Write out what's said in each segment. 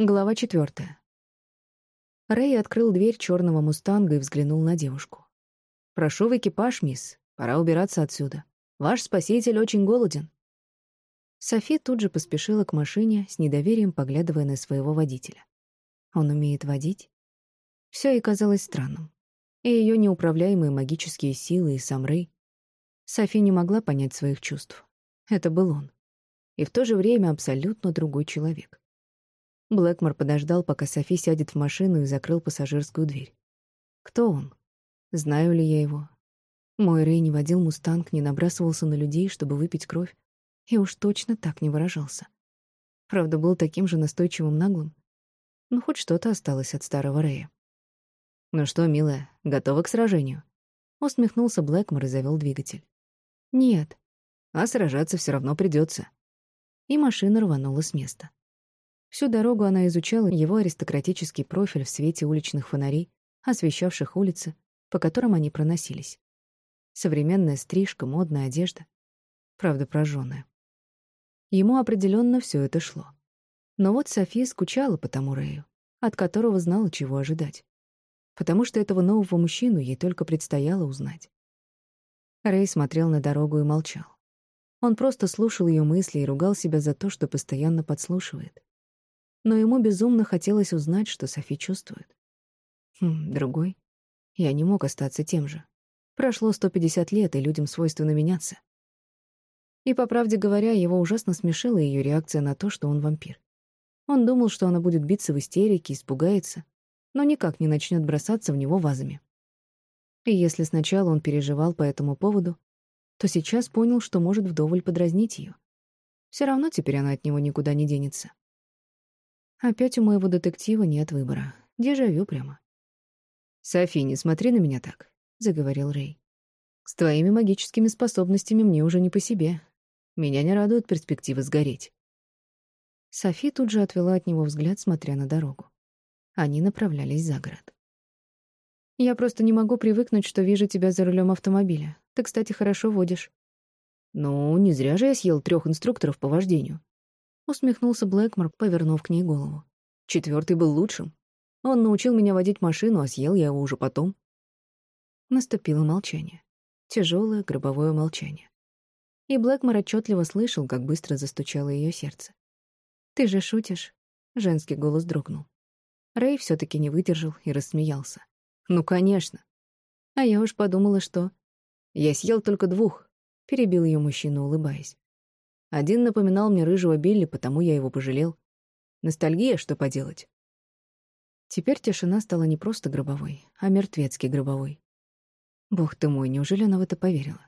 Глава четвертая. Рэй открыл дверь черного мустанга и взглянул на девушку. «Прошу в экипаж, мисс. Пора убираться отсюда. Ваш спаситель очень голоден». Софи тут же поспешила к машине, с недоверием поглядывая на своего водителя. Он умеет водить? Все и казалось странным. И ее неуправляемые магические силы, и сам Рэй. Софи не могла понять своих чувств. Это был он. И в то же время абсолютно другой человек. Блэкмор подождал, пока Софи сядет в машину и закрыл пассажирскую дверь. Кто он? Знаю ли я его? Мой Рэй не водил мустанг, не набрасывался на людей, чтобы выпить кровь, и уж точно так не выражался. Правда, был таким же настойчивым наглым. Но хоть что-то осталось от старого Рэя. «Ну что, милая, готова к сражению?» Усмехнулся Блэкмор и завел двигатель. «Нет». «А сражаться все равно придется. И машина рванула с места. Всю дорогу она изучала его аристократический профиль в свете уличных фонарей, освещавших улицы, по которым они проносились. Современная стрижка, модная одежда. Правда, прожжённая. Ему определенно все это шло. Но вот София скучала по тому Рэю, от которого знала, чего ожидать. Потому что этого нового мужчину ей только предстояло узнать. Рэй смотрел на дорогу и молчал. Он просто слушал ее мысли и ругал себя за то, что постоянно подслушивает но ему безумно хотелось узнать, что Софи чувствует. Хм, другой. Я не мог остаться тем же. Прошло 150 лет, и людям свойственно меняться. И, по правде говоря, его ужасно смешила ее реакция на то, что он вампир. Он думал, что она будет биться в истерике, испугается, но никак не начнет бросаться в него вазами. И если сначала он переживал по этому поводу, то сейчас понял, что может вдоволь подразнить ее. Все равно теперь она от него никуда не денется. Опять у моего детектива нет выбора. Дежавю прямо. «Софи, не смотри на меня так», — заговорил Рэй. «С твоими магическими способностями мне уже не по себе. Меня не радует перспектива сгореть». Софи тут же отвела от него взгляд, смотря на дорогу. Они направлялись за город. «Я просто не могу привыкнуть, что вижу тебя за рулем автомобиля. Ты, кстати, хорошо водишь». «Ну, не зря же я съел трех инструкторов по вождению. Усмехнулся Блэкмор, повернув к ней голову. Четвертый был лучшим. Он научил меня водить машину, а съел я его уже потом. Наступило молчание. Тяжелое гробовое молчание. И Блэкмор отчетливо слышал, как быстро застучало ее сердце. «Ты же шутишь?» — женский голос дрогнул. Рэй все таки не выдержал и рассмеялся. «Ну, конечно. А я уж подумала, что...» «Я съел только двух», — перебил ее мужчина, улыбаясь. Один напоминал мне рыжего Билли, потому я его пожалел. Ностальгия, что поделать. Теперь тишина стала не просто гробовой, а мертвецки гробовой. Бог ты мой, неужели она в это поверила?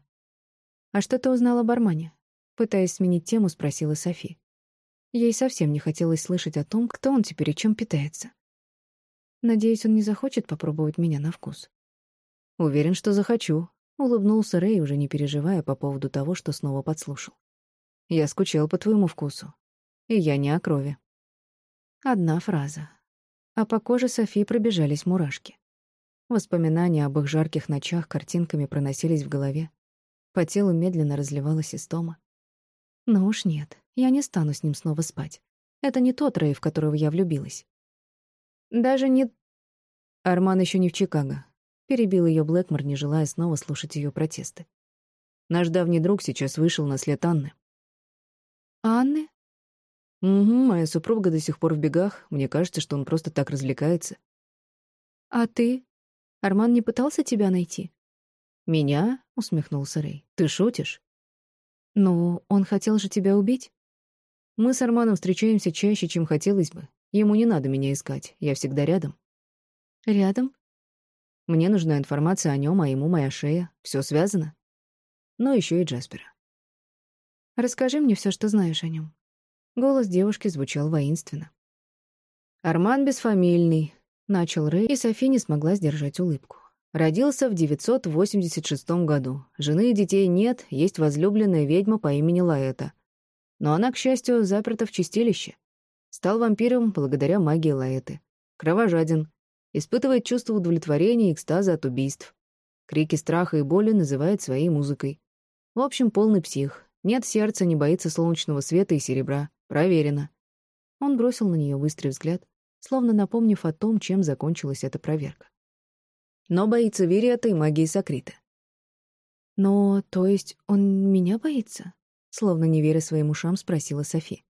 «А что ты узнала об Армане?» Пытаясь сменить тему, спросила Софи. Ей совсем не хотелось слышать о том, кто он теперь и чем питается. Надеюсь, он не захочет попробовать меня на вкус. Уверен, что захочу, улыбнулся Рэй, уже не переживая по поводу того, что снова подслушал. Я скучал по твоему вкусу. И я не о крови. Одна фраза. А по коже Софии пробежались мурашки. Воспоминания об их жарких ночах картинками проносились в голове. По телу медленно разливалась истома. Но уж нет, я не стану с ним снова спать. Это не тот Рэй, в которого я влюбилась. Даже не... Арман еще не в Чикаго. Перебил ее Блэкмор, не желая снова слушать ее протесты. Наш давний друг сейчас вышел на след Анны. Анны? Угу, моя супруга до сих пор в бегах. Мне кажется, что он просто так развлекается. А ты? Арман не пытался тебя найти? Меня? усмехнулся Рэй. Ты шутишь? Ну, он хотел же тебя убить? Мы с Арманом встречаемся чаще, чем хотелось бы. Ему не надо меня искать. Я всегда рядом. Рядом? Мне нужна информация о нем, а ему моя шея. Все связано. Но еще и Джаспера. Расскажи мне все, что знаешь о нем. Голос девушки звучал воинственно. Арман бесфамильный, начал Рэй, и Софи не смогла сдержать улыбку. Родился в 986 году. Жены и детей нет, есть возлюбленная ведьма по имени Лаэта. Но она, к счастью, заперта в чистилище. Стал вампиром благодаря магии Лаэты. Кровожаден. Испытывает чувство удовлетворения и экстаза от убийств. Крики страха и боли называет своей музыкой. В общем, полный псих, нет сердца, не боится солнечного света и серебра. Проверено. Он бросил на нее быстрый взгляд, словно напомнив о том, чем закончилась эта проверка. Но боится Вириата и магии Сокрита. «Но, то есть, он меня боится?» Словно не веря своим ушам, спросила Софи.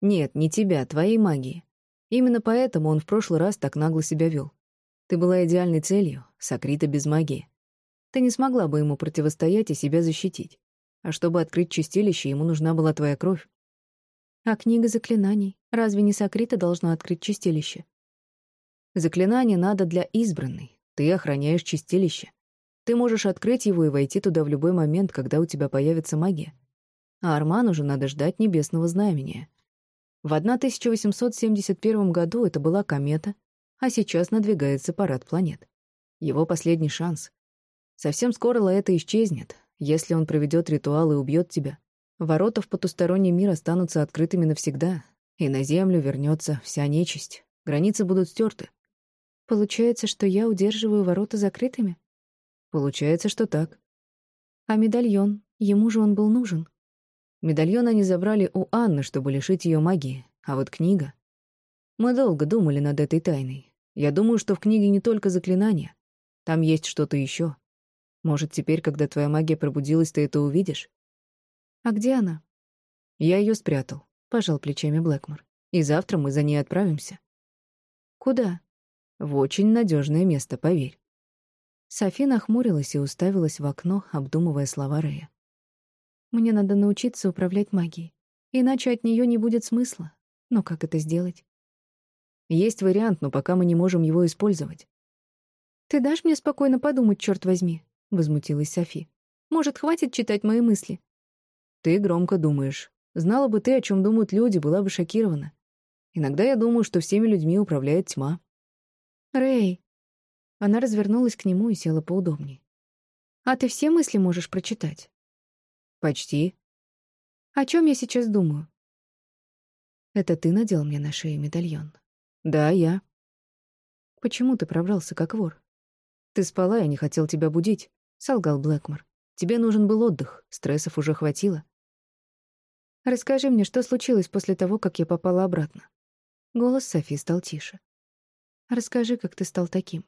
«Нет, не тебя, твоей магии. Именно поэтому он в прошлый раз так нагло себя вел. Ты была идеальной целью, Сокрита без магии. Ты не смогла бы ему противостоять и себя защитить. А чтобы открыть чистилище, ему нужна была твоя кровь. А книга заклинаний? Разве не Сокрита должна открыть чистилище? Заклинание надо для избранной. Ты охраняешь чистилище. Ты можешь открыть его и войти туда в любой момент, когда у тебя появится магия. А Арману же надо ждать небесного знамения. В 1871 году это была комета, а сейчас надвигается парад планет. Его последний шанс. Совсем скоро Лаэта исчезнет. Если он проведет ритуал и убьет тебя, ворота в потусторонний мир останутся открытыми навсегда, и на Землю вернется вся нечисть. Границы будут стерты. Получается, что я удерживаю ворота закрытыми? Получается, что так. А медальон, ему же он был нужен. Медальон они забрали у Анны, чтобы лишить ее магии, а вот книга... Мы долго думали над этой тайной. Я думаю, что в книге не только заклинания. Там есть что-то еще. Может, теперь, когда твоя магия пробудилась, ты это увидишь? А где она? Я ее спрятал, пожал плечами Блэкмор. И завтра мы за ней отправимся. Куда? В очень надежное место, поверь. Софи нахмурилась и уставилась в окно, обдумывая слова Рэя. «Мне надо научиться управлять магией, иначе от нее не будет смысла. Но как это сделать?» «Есть вариант, но пока мы не можем его использовать». «Ты дашь мне спокойно подумать, черт возьми?» — возмутилась Софи. «Может, хватит читать мои мысли?» «Ты громко думаешь. Знала бы ты, о чем думают люди, была бы шокирована. Иногда я думаю, что всеми людьми управляет тьма». «Рэй, она развернулась к нему и села поудобнее. «А ты все мысли можешь прочитать?» «Почти». «О чем я сейчас думаю?» «Это ты надел мне на шею медальон?» «Да, я». «Почему ты пробрался как вор?» «Ты спала, я не хотел тебя будить», — солгал Блэкмор. «Тебе нужен был отдых, стрессов уже хватило». «Расскажи мне, что случилось после того, как я попала обратно?» Голос Софи стал тише. «Расскажи, как ты стал таким».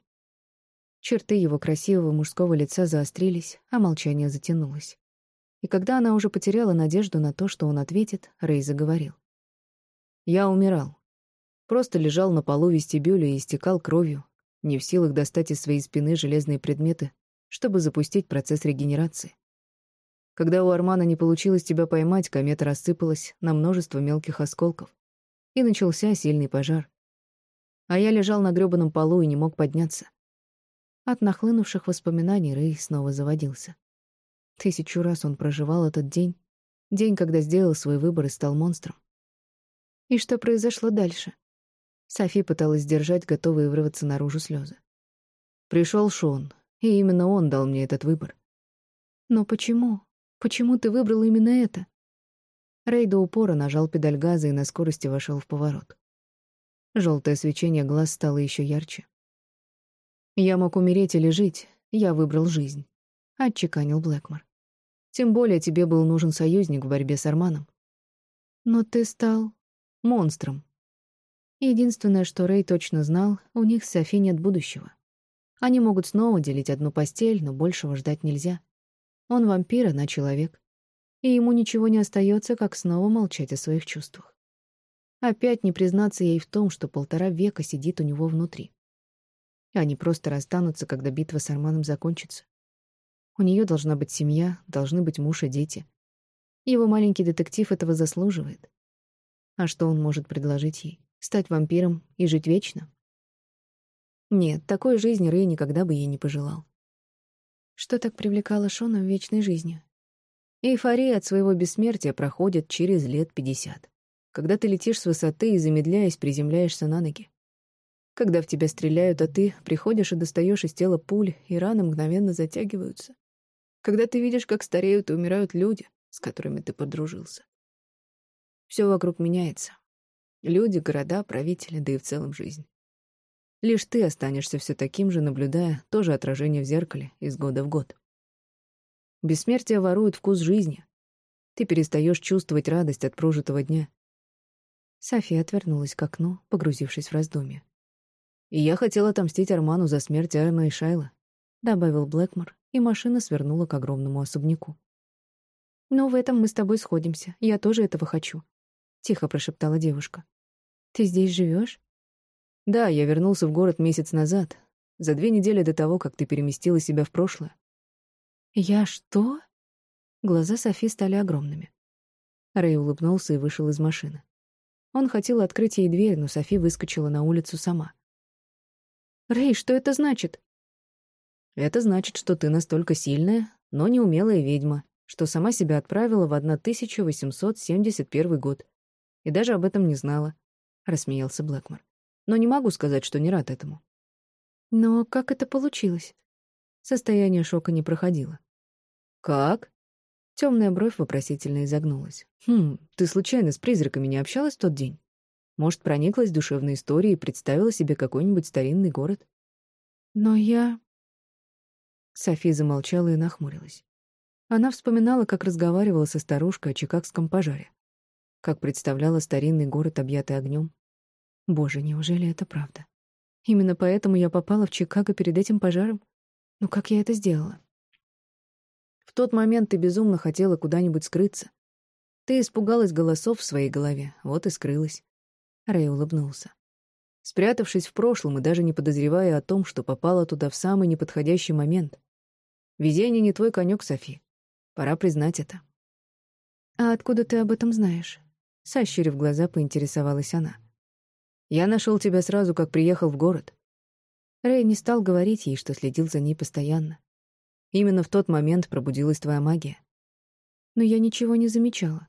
Черты его красивого мужского лица заострились, а молчание затянулось. И когда она уже потеряла надежду на то, что он ответит, Рэй заговорил. «Я умирал. Просто лежал на полу вестибюля и истекал кровью, не в силах достать из своей спины железные предметы, чтобы запустить процесс регенерации. Когда у Армана не получилось тебя поймать, комета рассыпалась на множество мелких осколков, и начался сильный пожар. А я лежал на грёбаном полу и не мог подняться. От нахлынувших воспоминаний Рэй снова заводился. Тысячу раз он проживал этот день, день, когда сделал свой выбор и стал монстром. И что произошло дальше? Софи пыталась сдержать готовые вырваться наружу слезы. Пришел Шон, и именно он дал мне этот выбор. Но почему? Почему ты выбрал именно это? Рэй до упора нажал педаль газа и на скорости вошел в поворот. Желтое свечение глаз стало еще ярче. «Я мог умереть или жить, я выбрал жизнь», — отчеканил Блэкмор. «Тем более тебе был нужен союзник в борьбе с Арманом». «Но ты стал монстром». Единственное, что Рэй точно знал, у них с Софи нет будущего. Они могут снова делить одну постель, но большего ждать нельзя. Он вампир, она человек. И ему ничего не остается, как снова молчать о своих чувствах. Опять не признаться ей в том, что полтора века сидит у него внутри. Они просто расстанутся, когда битва с Арманом закончится. У нее должна быть семья, должны быть муж и дети. Его маленький детектив этого заслуживает. А что он может предложить ей? Стать вампиром и жить вечно? Нет, такой жизни Рэй никогда бы ей не пожелал. Что так привлекало Шона в вечной жизни? Эйфория от своего бессмертия проходит через лет пятьдесят. Когда ты летишь с высоты и, замедляясь, приземляешься на ноги. Когда в тебя стреляют, а ты приходишь и достаешь из тела пуль, и раны мгновенно затягиваются. Когда ты видишь, как стареют и умирают люди, с которыми ты подружился. Все вокруг меняется. Люди, города, правители, да и в целом жизнь. Лишь ты останешься все таким же, наблюдая то же отражение в зеркале из года в год. Бессмертие ворует вкус жизни. Ты перестаешь чувствовать радость от прожитого дня. София отвернулась к окну, погрузившись в раздумье. «И я хотел отомстить Арману за смерть Арна и Шайла», — добавил Блэкмор, и машина свернула к огромному особняку. «Ну, в этом мы с тобой сходимся. Я тоже этого хочу», — тихо прошептала девушка. «Ты здесь живешь? «Да, я вернулся в город месяц назад, за две недели до того, как ты переместила себя в прошлое». «Я что?» Глаза Софи стали огромными. Рэй улыбнулся и вышел из машины. Он хотел открыть ей дверь, но Софи выскочила на улицу сама. «Рэй, что это значит?» «Это значит, что ты настолько сильная, но неумелая ведьма, что сама себя отправила в 1871 год. И даже об этом не знала», — рассмеялся Блэкмор. «Но не могу сказать, что не рад этому». «Но как это получилось?» Состояние шока не проходило. «Как?» Темная бровь вопросительно изогнулась. «Хм, ты случайно с призраками не общалась в тот день? Может, прониклась душевной историей и представила себе какой-нибудь старинный город?» «Но я...» Софи замолчала и нахмурилась. Она вспоминала, как разговаривала со старушкой о чикагском пожаре. Как представляла старинный город, объятый огнем. Боже, неужели это правда? Именно поэтому я попала в Чикаго перед этим пожаром? Ну как я это сделала? тот момент ты безумно хотела куда-нибудь скрыться. Ты испугалась голосов в своей голове, вот и скрылась. Рэй улыбнулся. Спрятавшись в прошлом и даже не подозревая о том, что попала туда в самый неподходящий момент. Везение не твой конек, Софи. Пора признать это. «А откуда ты об этом знаешь?» Сощурив глаза, поинтересовалась она. «Я нашел тебя сразу, как приехал в город». Рэй не стал говорить ей, что следил за ней постоянно. Именно в тот момент пробудилась твоя магия. Но я ничего не замечала.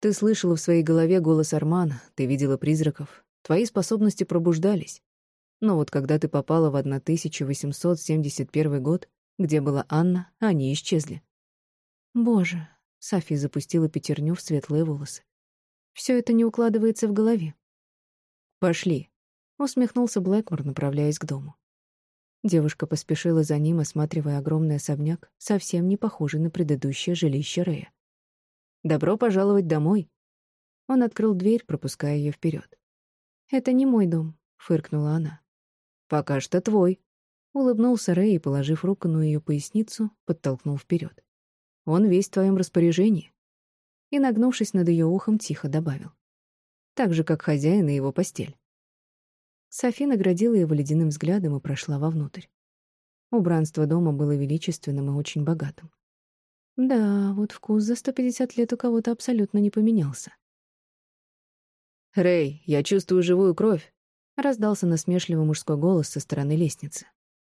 Ты слышала в своей голове голос Армана, ты видела призраков. Твои способности пробуждались. Но вот когда ты попала в 1871 год, где была Анна, они исчезли. Боже, Софи запустила пятерню в светлые волосы. Все это не укладывается в голове. Пошли, усмехнулся Блэкмор, направляясь к дому. Девушка поспешила за ним, осматривая огромный особняк, совсем не похожий на предыдущее жилище Рея. «Добро пожаловать домой!» Он открыл дверь, пропуская ее вперед. «Это не мой дом», — фыркнула она. «Пока что твой», — улыбнулся Рэй положив руку на ее поясницу, подтолкнул вперед. «Он весь в твоем распоряжении». И, нагнувшись над ее ухом, тихо добавил. «Так же, как хозяин и его постель». Софи наградила его ледяным взглядом и прошла вовнутрь. Убранство дома было величественным и очень богатым. Да, вот вкус за 150 лет у кого-то абсолютно не поменялся. «Рэй, я чувствую живую кровь!» — раздался насмешливый мужской голос со стороны лестницы.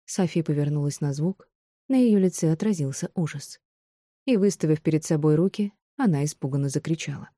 Софи повернулась на звук. На ее лице отразился ужас. И, выставив перед собой руки, она испуганно закричала.